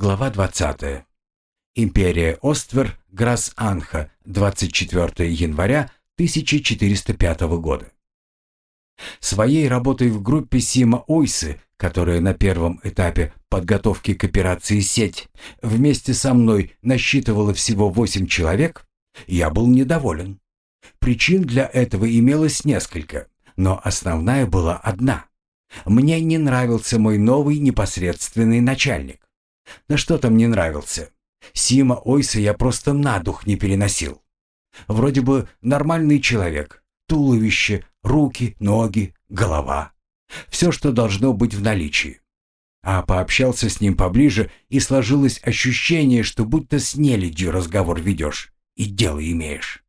Глава 20. Империя Оствер, Грас-Анха, 24 января 1405 года. Своей работой в группе Сима Ойсы, которая на первом этапе подготовки к операции «Сеть» вместе со мной насчитывала всего 8 человек, я был недоволен. Причин для этого имелось несколько, но основная была одна. Мне не нравился мой новый непосредственный начальник. Да что там не нравился? Сима Ойса я просто на дух не переносил. Вроде бы нормальный человек. Туловище, руки, ноги, голова. Все, что должно быть в наличии. А пообщался с ним поближе, и сложилось ощущение, что будто с нелюдью разговор ведешь и дело имеешь.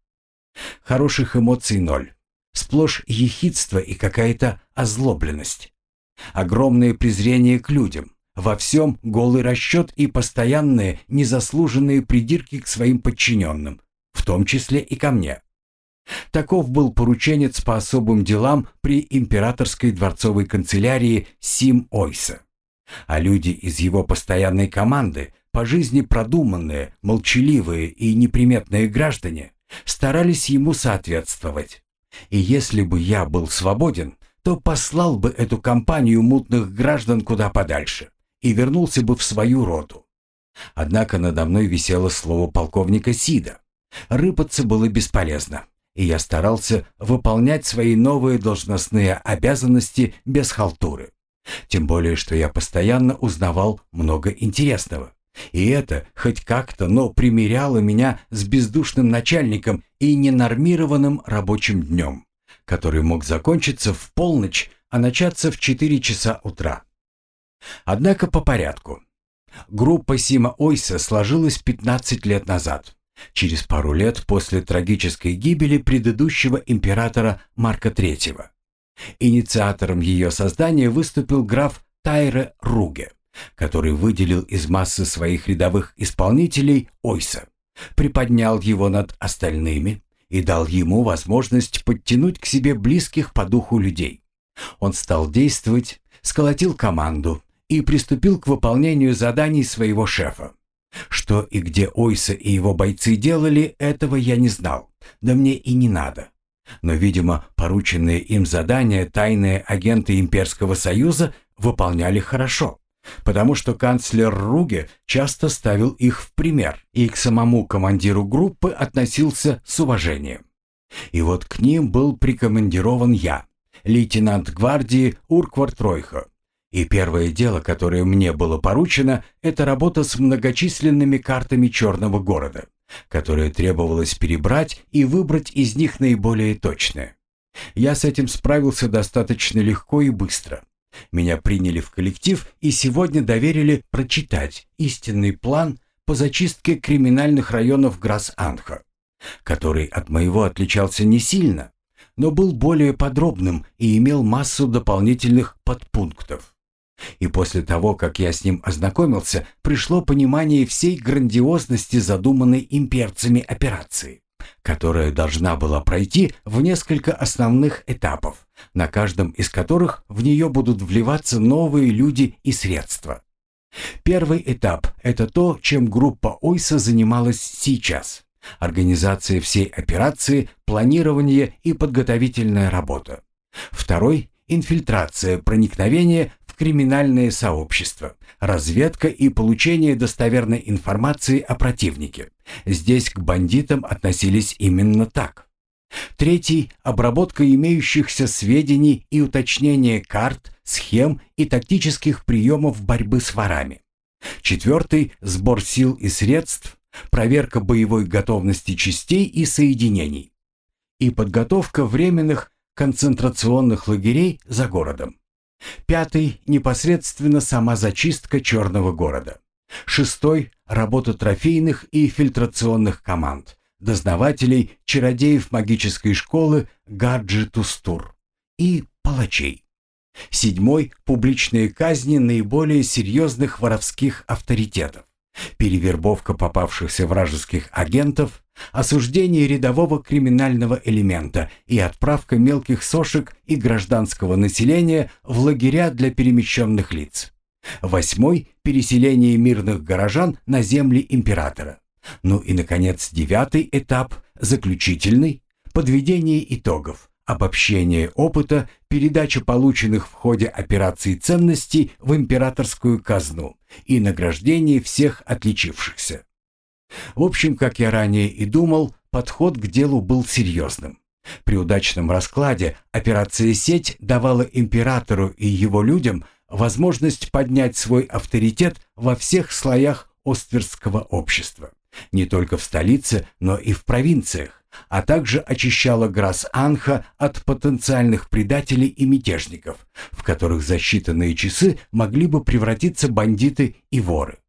Хороших эмоций ноль. Сплошь ехидство и какая-то озлобленность. Огромное презрение к людям. Во всем голый расчет и постоянные незаслуженные придирки к своим подчиненным, в том числе и ко мне. Таков был порученец по особым делам при императорской дворцовой канцелярии Сим Ойса. А люди из его постоянной команды, по жизни продуманные, молчаливые и неприметные граждане, старались ему соответствовать. И если бы я был свободен, то послал бы эту компанию мутных граждан куда подальше и вернулся бы в свою роту. Однако надо мной висело слово полковника Сида. Рыпаться было бесполезно, и я старался выполнять свои новые должностные обязанности без халтуры. Тем более, что я постоянно узнавал много интересного. И это хоть как-то, но примеряло меня с бездушным начальником и ненормированным рабочим днем, который мог закончиться в полночь, а начаться в 4 часа утра. Однако по порядку. Группа Сима Ойса сложилась 15 лет назад, через пару лет после трагической гибели предыдущего императора Марка III. Инициатором ее создания выступил граф Тайре Руге, который выделил из массы своих рядовых исполнителей Ойса, приподнял его над остальными и дал ему возможность подтянуть к себе близких по духу людей. Он стал действовать, сколотил команду и приступил к выполнению заданий своего шефа. Что и где Ойса и его бойцы делали, этого я не знал, да мне и не надо. Но, видимо, порученные им задания тайные агенты Имперского Союза выполняли хорошо, потому что канцлер Руге часто ставил их в пример и к самому командиру группы относился с уважением. И вот к ним был прикомандирован я, лейтенант гвардии Урквар Тройхо. И первое дело, которое мне было поручено, это работа с многочисленными картами черного города которые требовалось перебрать и выбрать из них наиболее точное. Я с этим справился достаточно легко и быстро. Меня приняли в коллектив и сегодня доверили прочитать истинный план по зачистке криминальных районов Грас-Анха, который от моего отличался не сильно, но был более подробным и имел массу дополнительных подпунктов. И после того, как я с ним ознакомился, пришло понимание всей грандиозности задуманной имперцами операции, которая должна была пройти в несколько основных этапов, на каждом из которых в нее будут вливаться новые люди и средства. Первый этап – это то, чем группа Ойса занималась сейчас. Организация всей операции, планирование и подготовительная работа. Второй – инфильтрация, проникновение криминальное сообщество, разведка и получение достоверной информации о противнике. Здесь к бандитам относились именно так. Третий – обработка имеющихся сведений и уточнение карт, схем и тактических приемов борьбы с ворами. Четвертый – сбор сил и средств, проверка боевой готовности частей и соединений. И подготовка временных концентрационных лагерей за городом. Пятый – непосредственно сама зачистка черного города. Шестой – работа трофейных и фильтрационных команд, дознавателей, чародеев магической школы Гаджи-Тустур и палачей. Седьмой – публичные казни наиболее серьезных воровских авторитетов перевербовка попавшихся вражеских агентов, осуждение рядового криминального элемента и отправка мелких сошек и гражданского населения в лагеря для перемещенных лиц. Восьмой – переселение мирных горожан на земли императора. Ну и, наконец, девятый этап, заключительный – подведение итогов, обобщение опыта, передача полученных в ходе операции ценностей в императорскую казну и награждение всех отличившихся. В общем, как я ранее и думал, подход к делу был серьезным. При удачном раскладе операция «Сеть» давала императору и его людям возможность поднять свой авторитет во всех слоях Остверского общества, не только в столице, но и в провинциях, а также очищала Грас-Анха от потенциальных предателей и мятежников, в которых за считанные часы могли бы превратиться бандиты и воры.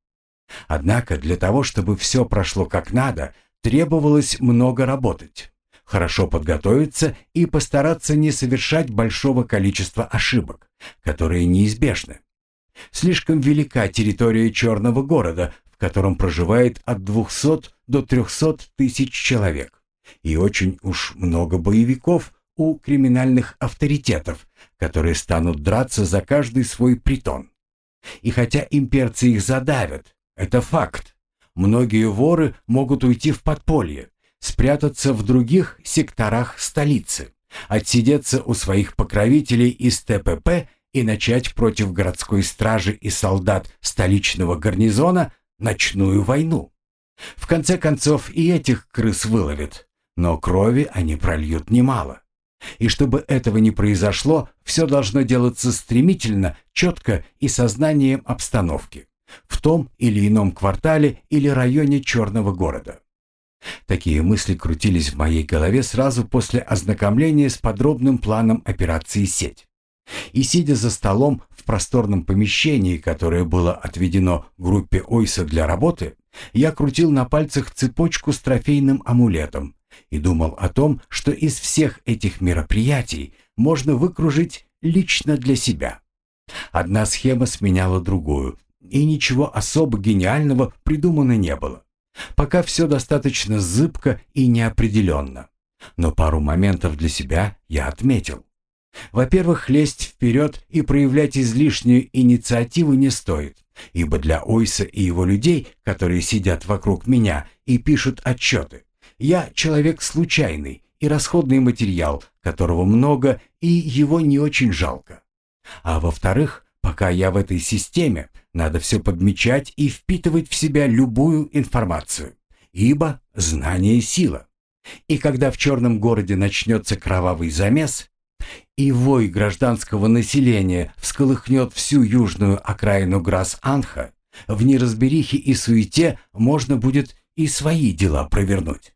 Однако для того, чтобы все прошло как надо, требовалось много работать хорошо подготовиться и постараться не совершать большого количества ошибок, которые неизбежны. Слишком велика территория черного города, в котором проживает от 200 до 300 тысяч человек, и очень уж много боевиков у криминальных авторитетов, которые станут драться за каждый свой притон. И хотя имперцы их задавят, это факт, многие воры могут уйти в подполье, спрятаться в других секторах столицы, отсидеться у своих покровителей из ТПП и начать против городской стражи и солдат столичного гарнизона ночную войну. В конце концов и этих крыс выловят, но крови они прольют немало. И чтобы этого не произошло, все должно делаться стремительно, четко и сознанием обстановки в том или ином квартале или районе черного города. Такие мысли крутились в моей голове сразу после ознакомления с подробным планом операции «Сеть». И сидя за столом в просторном помещении, которое было отведено группе Ойса для работы, я крутил на пальцах цепочку с трофейным амулетом и думал о том, что из всех этих мероприятий можно выкружить лично для себя. Одна схема сменяла другую, и ничего особо гениального придумано не было. Пока все достаточно зыбко и неопределенно. Но пару моментов для себя я отметил. Во-первых, лезть вперед и проявлять излишнюю инициативу не стоит, ибо для Ойса и его людей, которые сидят вокруг меня и пишут отчеты, я человек случайный и расходный материал, которого много и его не очень жалко. А во-вторых, пока я в этой системе, надо все подмечать и впитывать в себя любую информацию, ибо знание – сила. И когда в черном городе начнется кровавый замес, и вой гражданского населения всколыхнет всю южную окраину Грас-Анха, в неразберихе и суете можно будет и свои дела провернуть.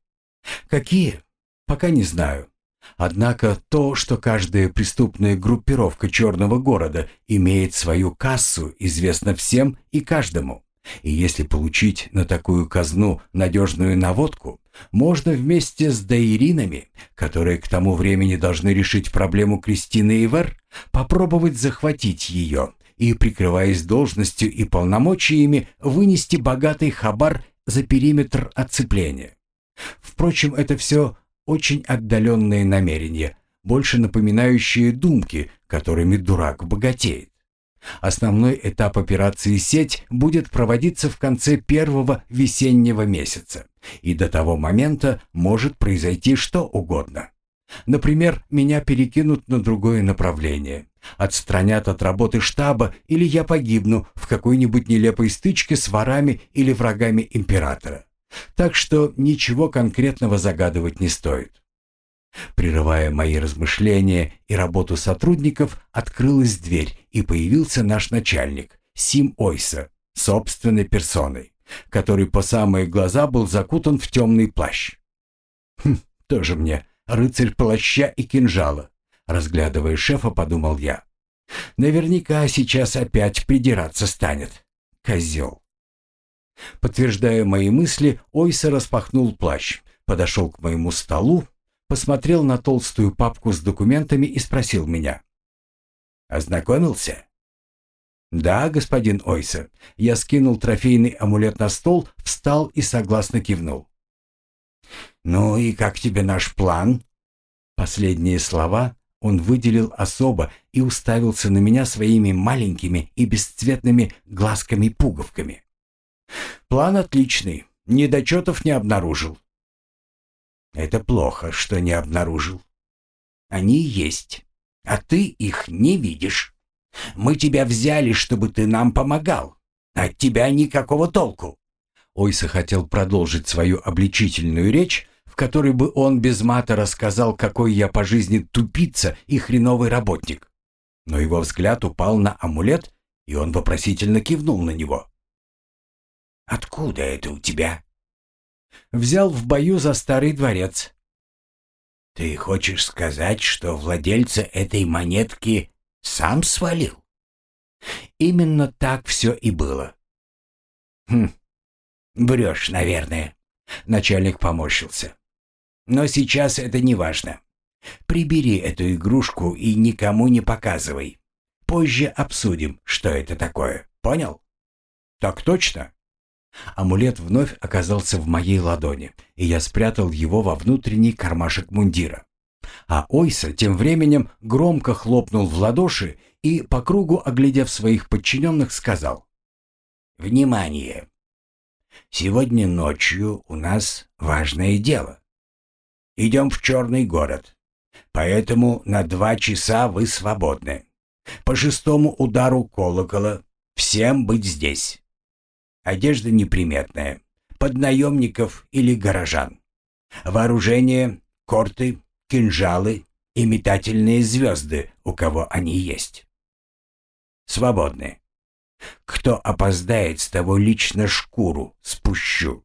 Какие? Пока не знаю. Однако то, что каждая преступная группировка черного города имеет свою кассу, известно всем и каждому. И если получить на такую казну надежную наводку, можно вместе с Дайринами, которые к тому времени должны решить проблему Кристины Ивер, попробовать захватить ее и, прикрываясь должностью и полномочиями, вынести богатый хабар за периметр отцепления. Впрочем, это все очень отдаленные намерения, больше напоминающие думки, которыми дурак богатеет. Основной этап операции «Сеть» будет проводиться в конце первого весеннего месяца, и до того момента может произойти что угодно. Например, меня перекинут на другое направление, отстранят от работы штаба или я погибну в какой-нибудь нелепой стычке с ворами или врагами императора. Так что ничего конкретного загадывать не стоит. Прерывая мои размышления и работу сотрудников, открылась дверь, и появился наш начальник, Сим Ойса, собственной персоной, который по самые глаза был закутан в темный плащ. Хм, тоже мне рыцарь плаща и кинжала, разглядывая шефа, подумал я. Наверняка сейчас опять придираться станет. Козел. Подтверждая мои мысли, Ойса распахнул плащ, подошел к моему столу, посмотрел на толстую папку с документами и спросил меня. «Ознакомился?» «Да, господин Ойса». Я скинул трофейный амулет на стол, встал и согласно кивнул. «Ну и как тебе наш план?» Последние слова он выделил особо и уставился на меня своими маленькими и бесцветными глазками-пуговками. «План отличный. Недочетов не обнаружил». «Это плохо, что не обнаружил. Они есть, а ты их не видишь. Мы тебя взяли, чтобы ты нам помогал. От тебя никакого толку». Ойса хотел продолжить свою обличительную речь, в которой бы он без мата рассказал, какой я по жизни тупица и хреновый работник. Но его взгляд упал на амулет, и он вопросительно кивнул на него. «Откуда это у тебя?» «Взял в бою за старый дворец». «Ты хочешь сказать, что владельца этой монетки сам свалил?» «Именно так все и было». «Хм, врешь, наверное». Начальник поморщился. Но сейчас это не важно. Прибери эту игрушку и никому не показывай. Позже обсудим, что это такое. Понял? Так точно. Амулет вновь оказался в моей ладони, и я спрятал его во внутренний кармашек мундира. А Ойса тем временем громко хлопнул в ладоши и, по кругу оглядев своих подчиненных, сказал «Внимание! Сегодня ночью у нас важное дело. Идем в Черный город. Поэтому на два часа вы свободны. По шестому удару колокола всем быть здесь. Одежда неприметная, под наемников или горожан. Вооружение, корты, кинжалы и метательные звезды, у кого они есть. Свободны. Кто опоздает, с того лично шкуру спущу.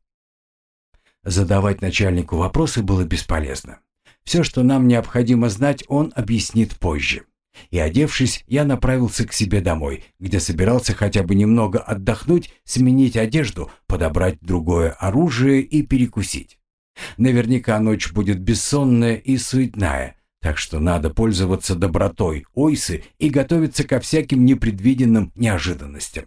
Задавать начальнику вопросы было бесполезно. Все, что нам необходимо знать, он объяснит позже. И одевшись, я направился к себе домой, где собирался хотя бы немного отдохнуть, сменить одежду, подобрать другое оружие и перекусить. Наверняка ночь будет бессонная и суетная, так что надо пользоваться добротой Ойсы и готовиться ко всяким непредвиденным неожиданностям.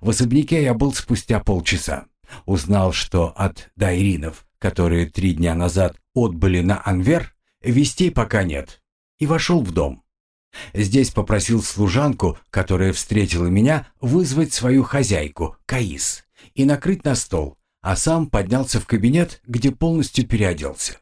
В особняке я был спустя полчаса. Узнал, что от дайринов, которые три дня назад отбыли на Анвер, вестей пока нет, и вошел в дом. Здесь попросил служанку, которая встретила меня, вызвать свою хозяйку, Каис, и накрыть на стол, а сам поднялся в кабинет, где полностью переоделся.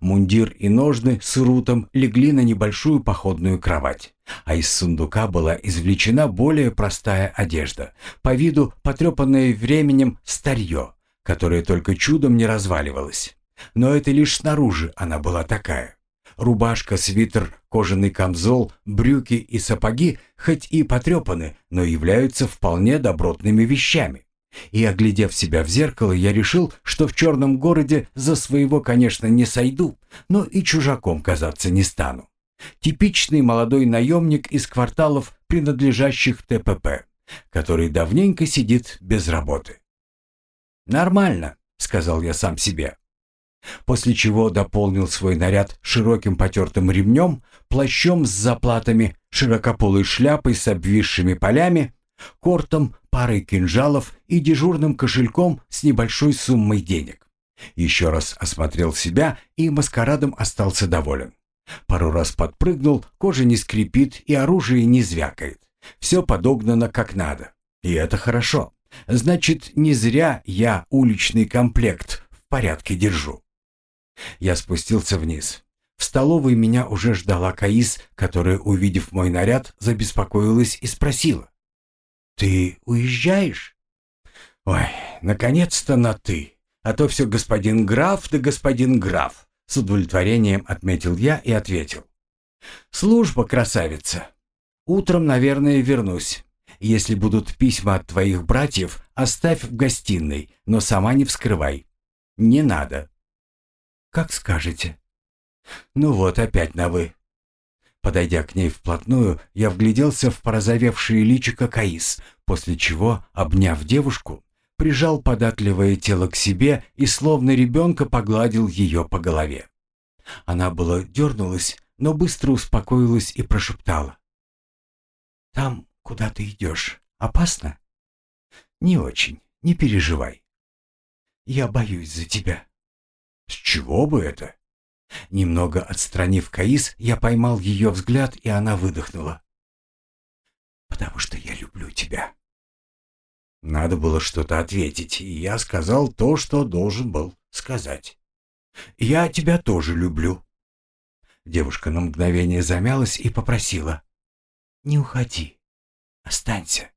Мундир и ножны с рутом легли на небольшую походную кровать, а из сундука была извлечена более простая одежда, по виду потрепанное временем старье, которое только чудом не разваливалось. Но это лишь снаружи она была такая. Рубашка, свитер, кожаный камзол, брюки и сапоги хоть и потрепаны, но являются вполне добротными вещами. И, оглядев себя в зеркало, я решил, что в черном городе за своего, конечно, не сойду, но и чужаком казаться не стану. Типичный молодой наемник из кварталов, принадлежащих ТПП, который давненько сидит без работы. «Нормально», — сказал я сам себе. После чего дополнил свой наряд широким потертым ремнем, плащом с заплатами, широкополой шляпой с обвисшими полями, кортом, парой кинжалов и дежурным кошельком с небольшой суммой денег. Еще раз осмотрел себя и маскарадом остался доволен. Пару раз подпрыгнул, кожа не скрипит и оружие не звякает. Все подогнано как надо. И это хорошо. Значит, не зря я уличный комплект в порядке держу. Я спустился вниз. В столовой меня уже ждала Каис, которая, увидев мой наряд, забеспокоилась и спросила. «Ты уезжаешь?» «Ой, наконец-то на «ты», а то все господин граф да господин граф», с удовлетворением отметил я и ответил. «Служба, красавица. Утром, наверное, вернусь. Если будут письма от твоих братьев, оставь в гостиной, но сама не вскрывай. Не надо». «Как скажете». «Ну вот, опять на «вы». Подойдя к ней вплотную, я вгляделся в порозовевшее личико Каис, после чего, обняв девушку, прижал податливое тело к себе и словно ребенка погладил ее по голове. Она была дернулась, но быстро успокоилась и прошептала. «Там, куда ты идешь, опасно?» «Не очень, не переживай. Я боюсь за тебя». «С чего бы это?» Немного отстранив Каис, я поймал ее взгляд, и она выдохнула. «Потому что я люблю тебя». Надо было что-то ответить, и я сказал то, что должен был сказать. «Я тебя тоже люблю». Девушка на мгновение замялась и попросила. «Не уходи. Останься».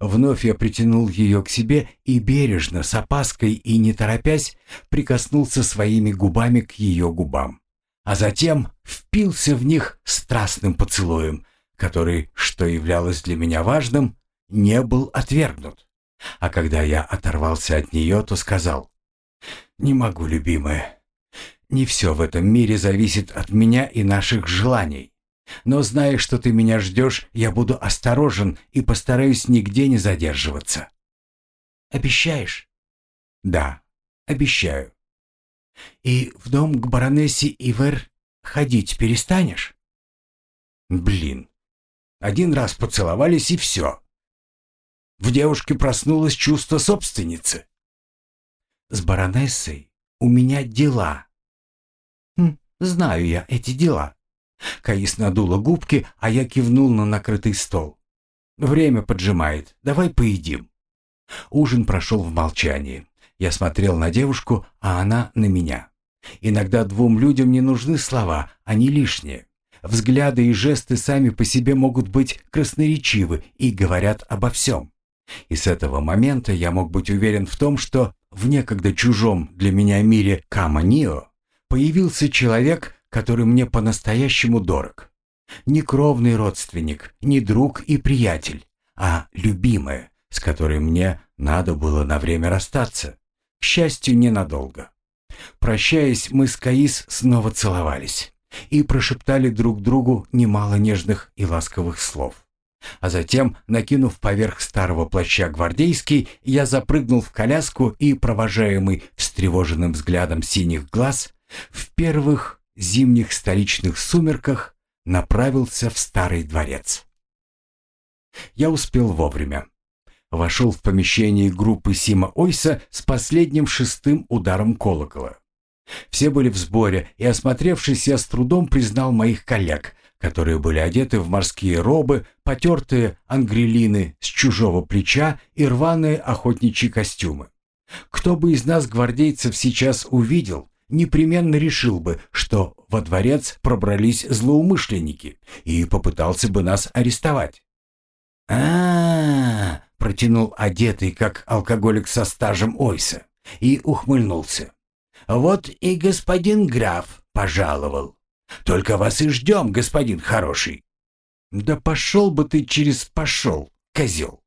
Вновь я притянул ее к себе и бережно, с опаской и не торопясь, прикоснулся своими губами к ее губам, а затем впился в них страстным поцелуем, который, что являлось для меня важным, не был отвергнут. А когда я оторвался от нее, то сказал, «Не могу, любимая. Не все в этом мире зависит от меня и наших желаний. Но зная, что ты меня ждешь, я буду осторожен и постараюсь нигде не задерживаться. Обещаешь? Да, обещаю. И в дом к баронессе Ивер ходить перестанешь? Блин. Один раз поцеловались и все. В девушке проснулось чувство собственницы. С баронессой у меня дела. Хм, знаю я эти дела. Каис надула губки, а я кивнул на накрытый стол. «Время поджимает. Давай поедим». Ужин прошел в молчании. Я смотрел на девушку, а она на меня. Иногда двум людям не нужны слова, они лишние. Взгляды и жесты сами по себе могут быть красноречивы и говорят обо всем. И с этого момента я мог быть уверен в том, что в некогда чужом для меня мире Каманио появился человек, который мне по-настоящему дорог. Не кровный родственник, не друг и приятель, а любимая, с которой мне надо было на время расстаться. К счастью, ненадолго. Прощаясь, мы с Каис снова целовались и прошептали друг другу немало нежных и ласковых слов. А затем, накинув поверх старого плаща гвардейский, я запрыгнул в коляску и, провожаемый встревоженным взглядом синих глаз, в первых зимних столичных сумерках направился в старый дворец. Я успел вовремя. Вошел в помещение группы Сима Ойса с последним шестым ударом колокола. Все были в сборе, и, осмотревшись, я с трудом признал моих коллег, которые были одеты в морские робы, потертые ангрелины с чужого плеча и рваные охотничьи костюмы. Кто бы из нас, гвардейцев, сейчас увидел, непременно решил бы, что во дворец пробрались злоумышленники и попытался бы нас арестовать. а, протянул одетый, как алкоголик со стажем Ойса, и ухмыльнулся. «Вот и господин граф пожаловал. Только вас и ждем, господин хороший». «Да пошел бы ты через пошел, козел!»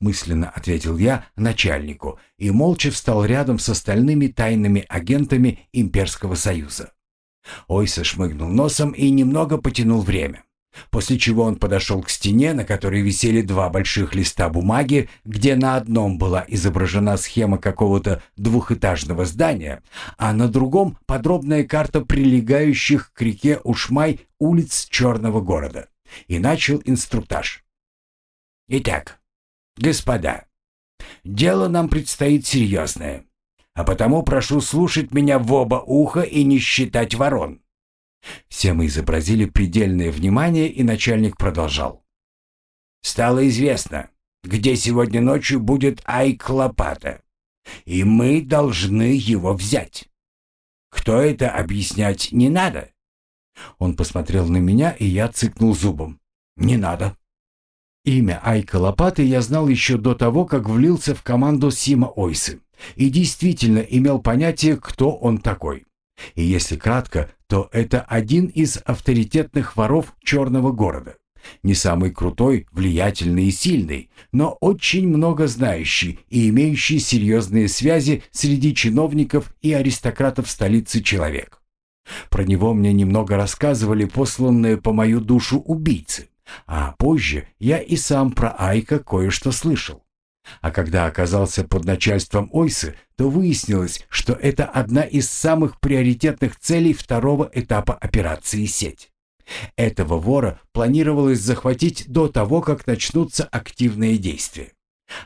Мысленно ответил я начальнику и молча встал рядом с остальными тайными агентами Имперского Союза. Ойса шмыгнул носом и немного потянул время. После чего он подошел к стене, на которой висели два больших листа бумаги, где на одном была изображена схема какого-то двухэтажного здания, а на другом подробная карта прилегающих к реке Ушмай улиц Черного города. И начал инструктаж. Итак, Господа, дело нам предстоит серьезное, а потому прошу слушать меня в оба уха и не считать ворон». Все мы изобразили предельное внимание, и начальник продолжал. «Стало известно, где сегодня ночью будет Айк Лопата, и мы должны его взять. Кто это, объяснять не надо?» Он посмотрел на меня, и я цыкнул зубом. «Не надо». Имя Айка Лопаты я знал еще до того, как влился в команду Сима Ойсы и действительно имел понятие, кто он такой. И если кратко, то это один из авторитетных воров Черного города. Не самый крутой, влиятельный и сильный, но очень много знающий и имеющий серьезные связи среди чиновников и аристократов столицы человек. Про него мне немного рассказывали посланные по мою душу убийцы. А позже я и сам про Айка кое-что слышал. А когда оказался под начальством Ойсы, то выяснилось, что это одна из самых приоритетных целей второго этапа операции «Сеть». Этого вора планировалось захватить до того, как начнутся активные действия.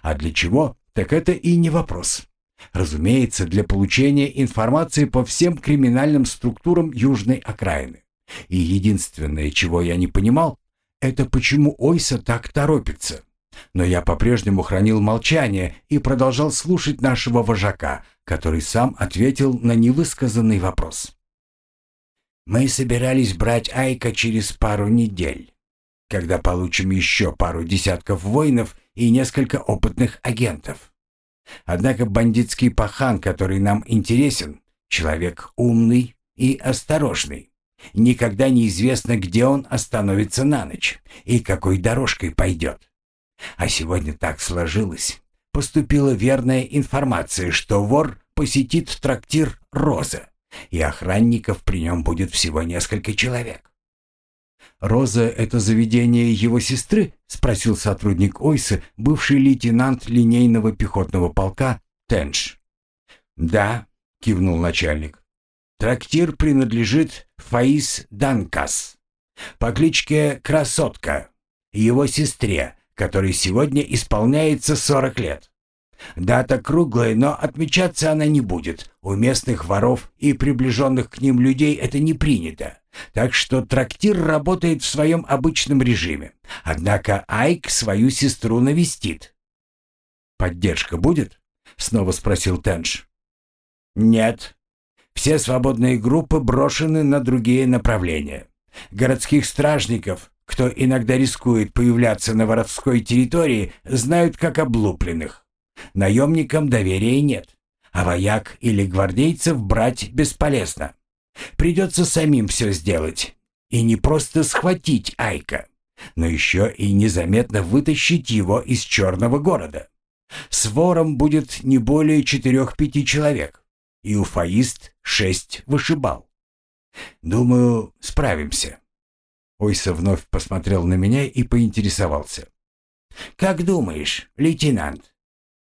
А для чего? Так это и не вопрос. Разумеется, для получения информации по всем криминальным структурам южной окраины. И единственное, чего я не понимал, это почему Ойса так торопится. Но я по-прежнему хранил молчание и продолжал слушать нашего вожака, который сам ответил на невысказанный вопрос. «Мы собирались брать Айка через пару недель, когда получим еще пару десятков воинов и несколько опытных агентов. Однако бандитский пахан, который нам интересен, человек умный и осторожный. Никогда неизвестно, где он остановится на ночь и какой дорожкой пойдет. А сегодня так сложилось. Поступила верная информация, что вор посетит трактир «Роза», и охранников при нем будет всего несколько человек. «Роза — это заведение его сестры?» — спросил сотрудник Ойса, бывший лейтенант линейного пехотного полка Тенш. «Да», — кивнул начальник. «Трактир принадлежит Фаис Данкас по кличке Красотка, его сестре, которой сегодня исполняется 40 лет. Дата круглая, но отмечаться она не будет. У местных воров и приближенных к ним людей это не принято. Так что трактир работает в своем обычном режиме. Однако Айк свою сестру навестит. «Поддержка будет?» — снова спросил Тенш. «Нет. Все свободные группы брошены на другие направления. Городских стражников, кто иногда рискует появляться на воровской территории, знают как облупленных. Наемникам доверия нет, а вояк или гвардейцев брать бесполезно. Придется самим все сделать. И не просто схватить Айка, но еще и незаметно вытащить его из черного города. С вором будет не более четырех-пяти человек, и у фаист шесть вышибал. Думаю, справимся. Ойса вновь посмотрел на меня и поинтересовался. «Как думаешь, лейтенант,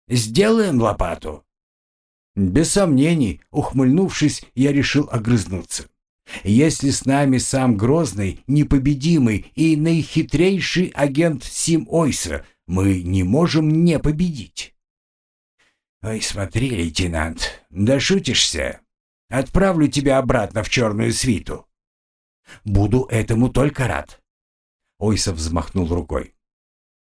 сделаем лопату?» Без сомнений, ухмыльнувшись, я решил огрызнуться. Если с нами сам Грозный, непобедимый и наихитрейший агент Сим Ойса, мы не можем не победить. Ой, смотри, лейтенант, да шутишься. Отправлю тебя обратно в черную свиту. Буду этому только рад. Ойсов взмахнул рукой.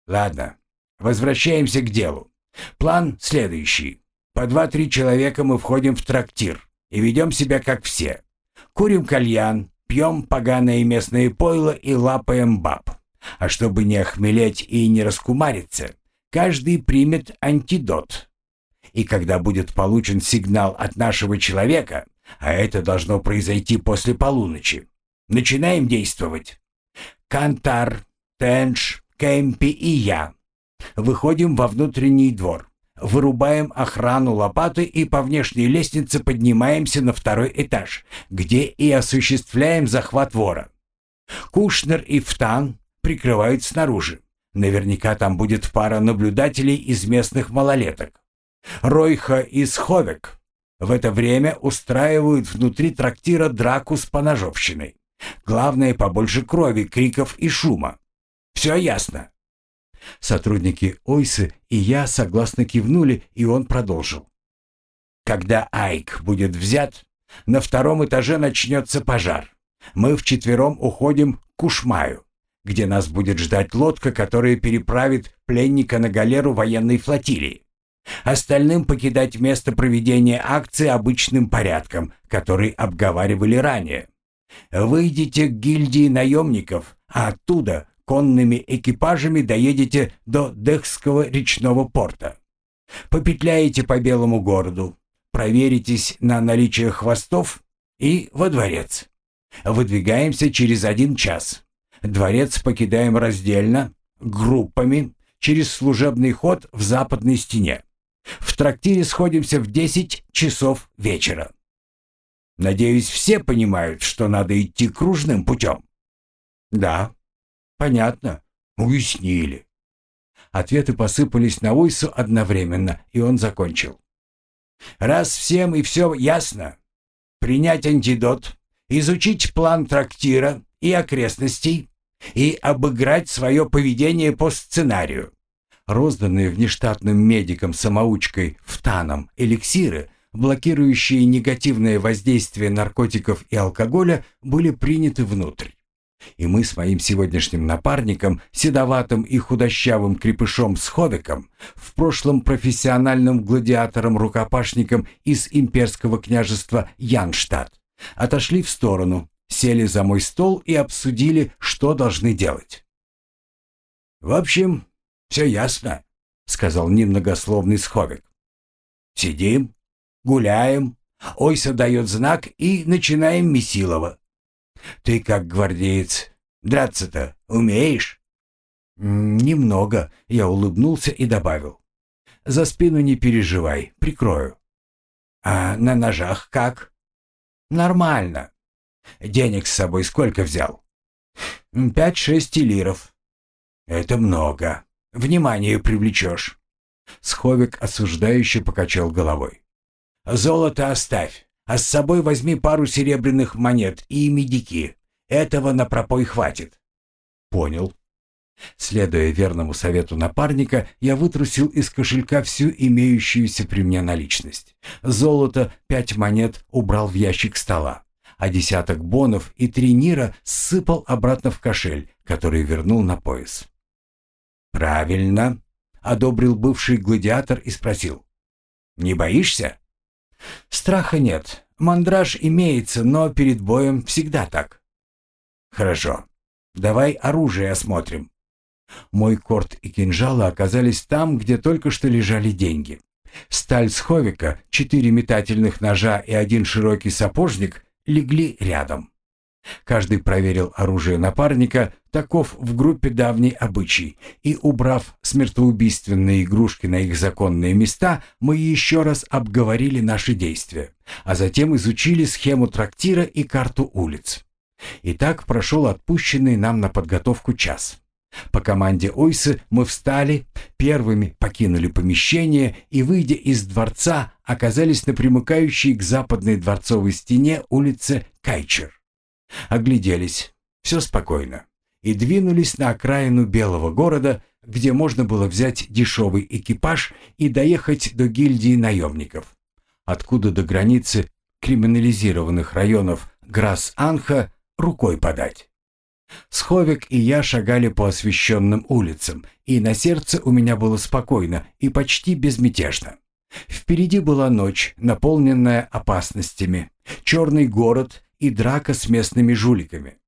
Ладно, возвращаемся к делу. План следующий. По два-три человека мы входим в трактир и ведем себя как все. Курим кальян, пьем поганое местное пойло и лапаем баб. А чтобы не охмелеть и не раскумариться, каждый примет антидот. И когда будет получен сигнал от нашего человека, а это должно произойти после полуночи, Начинаем действовать. Кантар, Тенш, Кэмпи и я. Выходим во внутренний двор. Вырубаем охрану лопаты и по внешней лестнице поднимаемся на второй этаж, где и осуществляем захват вора. Кушнер и Фтан прикрывают снаружи. Наверняка там будет пара наблюдателей из местных малолеток. Ройха и Сховек в это время устраивают внутри трактира драку с поножовщиной. Главное, побольше крови, криков и шума. Все ясно?» Сотрудники Ойсы и я согласно кивнули, и он продолжил. «Когда Айк будет взят, на втором этаже начнется пожар. Мы вчетвером уходим к Кушмаю, где нас будет ждать лодка, которая переправит пленника на галеру военной флотилии. Остальным покидать место проведения акции обычным порядком, который обговаривали ранее. Выйдете к гильдии наемников, а оттуда конными экипажами доедете до Дехского речного порта. Попетляете по Белому городу, проверитесь на наличие хвостов и во дворец. Выдвигаемся через один час. Дворец покидаем раздельно, группами, через служебный ход в западной стене. В трактире сходимся в 10 часов вечера. Надеюсь, все понимают, что надо идти кружным путем. Да, понятно, уяснили. Ответы посыпались на Уйсу одновременно, и он закончил. Раз всем и все ясно, принять антидот, изучить план трактира и окрестностей и обыграть свое поведение по сценарию. Розданные внештатным медикам-самоучкой ФТАНом эликсиры, блокирующие негативное воздействие наркотиков и алкоголя, были приняты внутрь. И мы с моим сегодняшним напарником, седоватым и худощавым крепышом Сховиком, в прошлом профессиональным гладиатором-рукопашником из имперского княжества Янштадт, отошли в сторону, сели за мой стол и обсудили, что должны делать. «В общем, все ясно», — сказал немногословный Сховик. «Сидим, гуляем, Ойса дает знак и начинаем Месилова. Ты как гвардеец, драться-то умеешь?» «Немного», — я улыбнулся и добавил. «За спину не переживай, прикрою». «А на ножах как?» «Нормально. Денег с собой сколько взял?» «Пять-шесть лиров». «Это много. Внимание привлечешь». Сховик осуждающе покачал головой. «Золото оставь, а с собой возьми пару серебряных монет и медики. Этого на пропой хватит». «Понял». Следуя верному совету напарника, я вытрусил из кошелька всю имеющуюся при мне наличность. Золото, пять монет убрал в ящик стола, а десяток бонов и три нира сыпал обратно в кошель, который вернул на пояс. «Правильно», — одобрил бывший гладиатор и спросил. «Не боишься?» «Страха нет. Мандраж имеется, но перед боем всегда так». «Хорошо. Давай оружие осмотрим». Мой корт и кинжалы оказались там, где только что лежали деньги. Сталь сховика, четыре метательных ножа и один широкий сапожник легли рядом. Каждый проверил оружие напарника, таков в группе давний обычай, и, убрав смертоубийственные игрушки на их законные места, мы еще раз обговорили наши действия, а затем изучили схему трактира и карту улиц. И так прошел отпущенный нам на подготовку час. По команде Ойсы мы встали, первыми покинули помещение и, выйдя из дворца, оказались на примыкающей к западной дворцовой стене улице Кайчер. Огляделись. Все спокойно. И двинулись на окраину Белого города, где можно было взять дешевый экипаж и доехать до гильдии наемников. Откуда до границы криминализированных районов Грас-Анха рукой подать. Сховик и я шагали по освещенным улицам, и на сердце у меня было спокойно и почти безмятежно. Впереди была ночь, наполненная опасностями, черный город и драка с местными жуликами.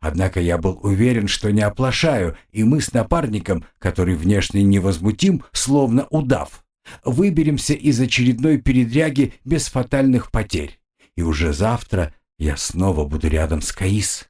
Однако я был уверен, что не оплошаю, и мы с напарником, который внешне невозмутим, словно удав, выберемся из очередной передряги без фатальных потерь. И уже завтра я снова буду рядом с Каис.